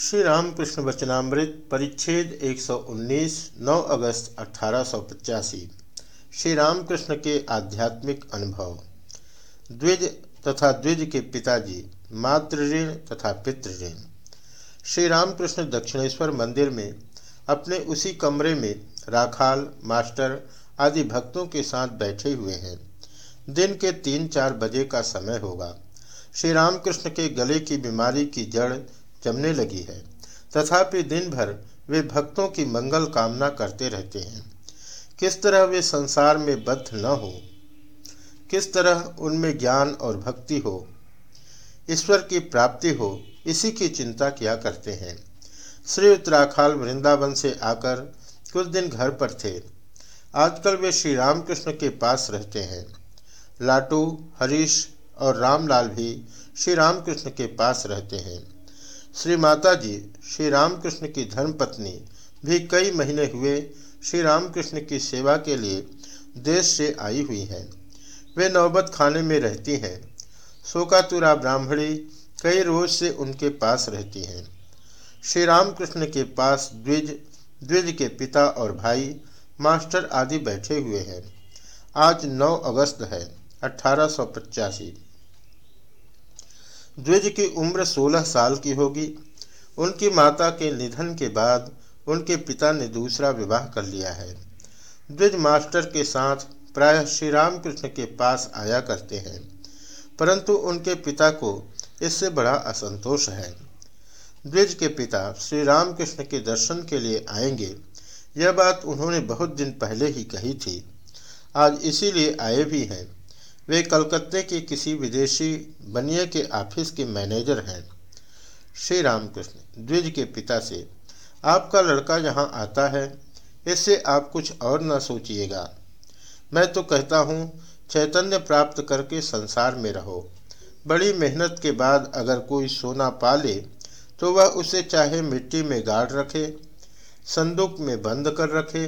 श्री रामकृष्ण वचनामृत परिच्छेद 119 9 अगस्त अठारह सौ पचासी। श्री रामकृष्ण के आध्यात्मिक अनुभव। द्विज तथा द्विज के पिताजी मातृ ऋण तथा पितृ ऋण श्री रामकृष्ण दक्षिणेश्वर मंदिर में, अपने उसी कमरे में राखाल, मास्टर आदि भक्तों के साथ बैठे हुए हैं। दिन के तीन चार बजे का समय होगा। श्री रामकृष्ण के गले की बीमारी की जड़ जमने लगी है। तथापि दिन भर वे भक्तों की मंगल कामना करते रहते हैं। किस तरह वे संसार में बद्ध न हो, किस तरह उनमें ज्ञान और भक्ति हो, ईश्वर की प्राप्ति हो, इसी की चिंता किया करते हैं। श्री उत्तराखाल वृंदावन से आकर कुछ दिन घर पर थे। आजकल वे श्री रामकृष्ण के पास रहते हैं। लाटू, हरीश और रामलाल भी श्री रामकृष्ण के पास रहते हैं। श्री माता जी श्री रामकृष्ण की धर्मपत्नी भी कई महीने हुए श्री रामकृष्ण की सेवा के लिए देश से आई हुई हैं। वे नौबत खाने में रहती हैं। शोकातुरा ब्राह्मणी कई रोज से उनके पास रहती हैं। श्री रामकृष्ण के पास द्विज द्विज के पिता और भाई, मास्टर आदि बैठे हुए हैं। आज 9 अगस्त है, अठारह सौ पचासी। द्विज की उम्र 16 साल की होगी। उनकी माता के निधन के बाद उनके पिता ने दूसरा विवाह कर लिया है। द्विज मास्टर के साथ प्रायः श्री रामकृष्ण के पास आया करते हैं, परंतु उनके पिता को इससे बड़ा असंतोष है। द्विज के पिता श्री रामकृष्ण के दर्शन के लिए आएँगे। यह बात उन्होंने बहुत दिन पहले ही कही थी। आज इसीलिए आए भी हैं। वे कलकत्ते के किसी विदेशी बनिए के ऑफ़िस के मैनेजर हैं। श्री रामकृष्ण, द्विज के पिता से, आपका लड़का यहाँ आता है, इससे आप कुछ और न सोचिएगा। मैं तो कहता हूँ, चैतन्य प्राप्त करके संसार में रहो। बड़ी मेहनत के बाद अगर कोई सोना पा ले तो वह उसे चाहे मिट्टी में गाड़ रखे, संदूक में बंद कर रखे,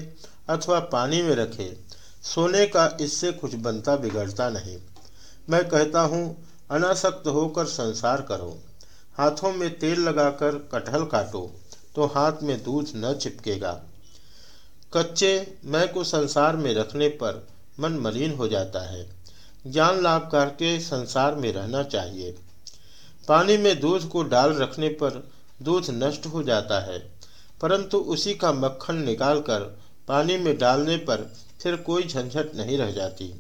अथवा पानी में रखे। सोने का इससे कुछ बनता बिगड़ता नहीं। मैं कहता हूँ, अनासक्त होकर संसार करो। हाथों में तेल लगाकर कटहल काटो तो हाथ में दूध न चिपकेगा। कच्चे मैं को संसार में रखने पर मन मलिन हो जाता है। ज्ञान लाभ करके संसार में रहना चाहिए। पानी में दूध को डाल रखने पर दूध नष्ट हो जाता है, परंतु उसी का मक्खन निकालकर पानी में डालने पर फिर कोई झंझट नहीं रह जाती।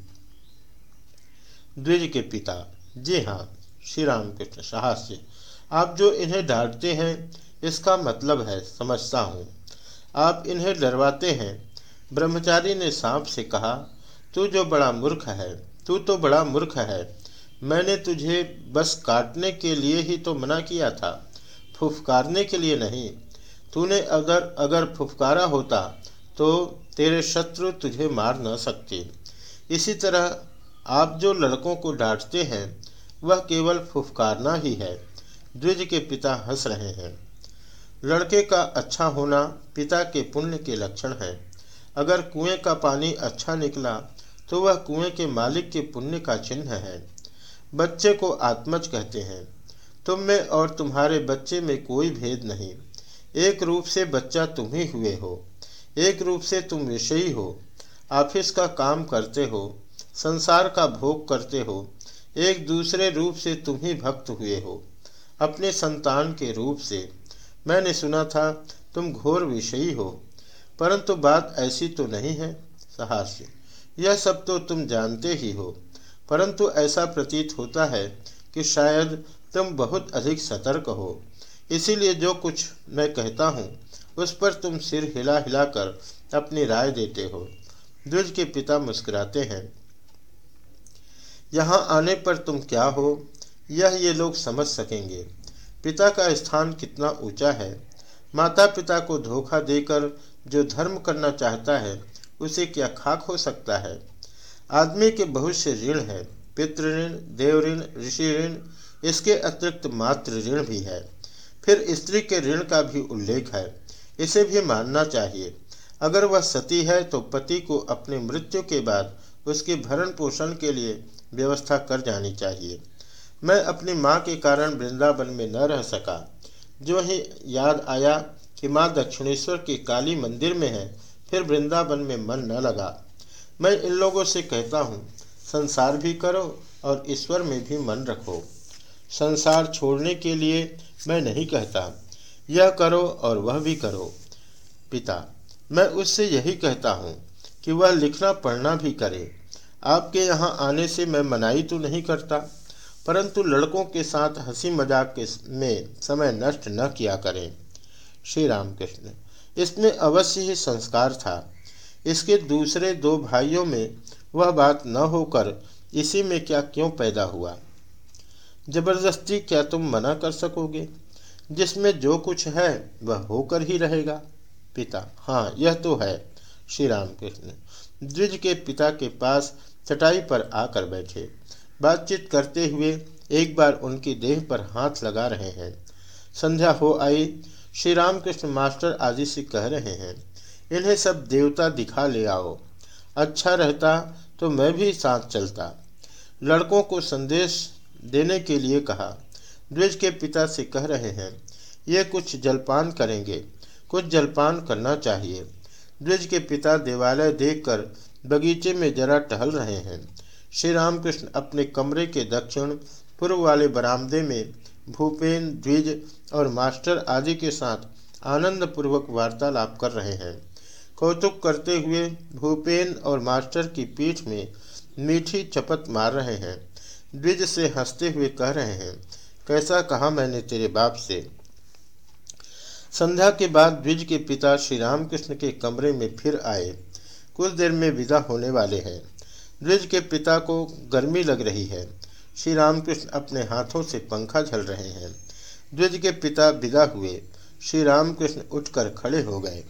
द्विज के पिता, जी हाँ श्री राम कृष्ण साहस्य, आप जो इन्हें डांटते हैं, इसका मतलब है, समझता हूँ। आप इन्हें डरवाते हैं। ब्रह्मचारी ने सांप से कहा, तू जो बड़ा मूर्ख है, तू तो बड़ा मूर्ख है। मैंने तुझे बस काटने के लिए ही तो मना किया था, फुफकारने के लिए नहीं। तूने अगर अगर फुफकारा होता तो तेरे शत्रु तुझे मार न सकते। इसी तरह आप जो लड़कों को डांटते हैं, वह केवल फुफकारना ही है। द्विज के पिता हंस रहे हैं। लड़के का अच्छा होना पिता के पुण्य के लक्षण है। अगर कुएँ का पानी अच्छा निकला तो वह कुएँ के मालिक के पुण्य का चिन्ह है। बच्चे को आत्मज कहते हैं। तुम में और तुम्हारे बच्चे में कोई भेद नहीं। एक रूप से बच्चा तुम ही हुए हो। एक रूप से तुम विषयी हो ऑफ़िस का काम करते हो, संसार का भोग करते हो, एक दूसरे रूप से तुम ही भक्त हुए हो। अपने संतान के रूप से। मैंने सुना था, तुम घोर विषयी हो, परंतु बात ऐसी तो नहीं है, सहास्य। यह सब तो तुम जानते ही हो, परंतु ऐसा प्रतीत होता है कि शायद तुम बहुत अधिक सतर्क हो। इसीलिए जो कुछ मैं कहता हूँ उस पर तुम सिर हिला हिलाकर अपनी राय देते हो। द्विज के पिता मुस्कुराते हैं। यहाँ आने पर तुम क्या हो, यह ये लोग समझ सकेंगे। पिता का स्थान कितना ऊँचा है। माता पिता को धोखा देकर जो धर्म करना चाहता है, उसे क्या खाक हो सकता है? आदमी के बहुत से ऋण है। पितृ ऋण देव ऋण ऋषि ऋण इसके अतिरिक्त मातृ ऋण भी है। फिर स्त्री के ऋण का भी उल्लेख है। इसे भी मानना चाहिए। अगर वह सती है तो पति को अपने मृत्यु के बाद उसके भरण पोषण के लिए व्यवस्था कर जानी चाहिए। मैं अपनी माँ के कारण वृंदावन में न रह सका। जो ही याद आया कि माँ दक्षिणेश्वर के काली मंदिर में है, फिर वृंदावन में मन न लगा। मैं इन लोगों से कहता हूँ, संसार भी करो और ईश्वर में भी मन रखो। संसार छोड़ने के लिए मैं नहीं कहता। यह करो और वह भी करो। पिता, मैं उससे यही कहता हूँ कि वह लिखना, पढ़ना भी करे। आपके यहाँ आने से मैं मनाई तो नहीं करता, परंतु लड़कों के साथ हँसी मज़ाक के में समय नष्ट न किया करें। श्री रामकृष्ण, इसमें अवश्य ही संस्कार था। इसके दूसरे दो भाइयों में वह बात न होकर इसी में क्या क्यों पैदा हुआ? ज़बरदस्ती क्या तुम मना कर सकोगे? जिसमें जो कुछ है वह होकर ही रहेगा। पिता। हाँ यह तो है, श्री रामकृष्ण। द्विज के पिता के पास चटाई पर आकर बैठे। बातचीत करते हुए एक बार उनकी देह पर हाथ लगा रहे हैं। संध्या हो आई। श्री रामकृष्ण मास्टर आदि से कह रहे हैं, इन्हें सब देवता दिखा ले आओ। अच्छा रहता तो मैं भी साथ चलता। लड़कों को संदेश देने के लिए कहा। द्विज के पिता से कह रहे हैं, ये कुछ जलपान करेंगे, कुछ जलपान करना चाहिए। द्विज के पिता देवालय देखकर बगीचे में जरा टहल रहे हैं। श्री रामकृष्ण अपने कमरे के दक्षिण पूर्व वाले बरामदे में भूपेन, द्विज और मास्टर आदि के साथ आनंद पूर्वक वार्तालाप कर रहे हैं। कौतुक करते हुए भूपेन और मास्टर की पीठ में मीठी चपत मार रहे हैं। द्विज से हँसते हुए कह रहे हैं कैसा कहा मैंने तेरे बाप से? संध्या के बाद द्विज के पिता श्री रामकृष्ण के कमरे में फिर आए। कुछ देर में विदा होने वाले हैं। द्विज के पिता को गर्मी लग रही है। श्री रामकृष्ण अपने हाथों से पंखा झल रहे हैं। द्विज के पिता विदा हुए। श्री रामकृष्ण उठकर खड़े हो गए।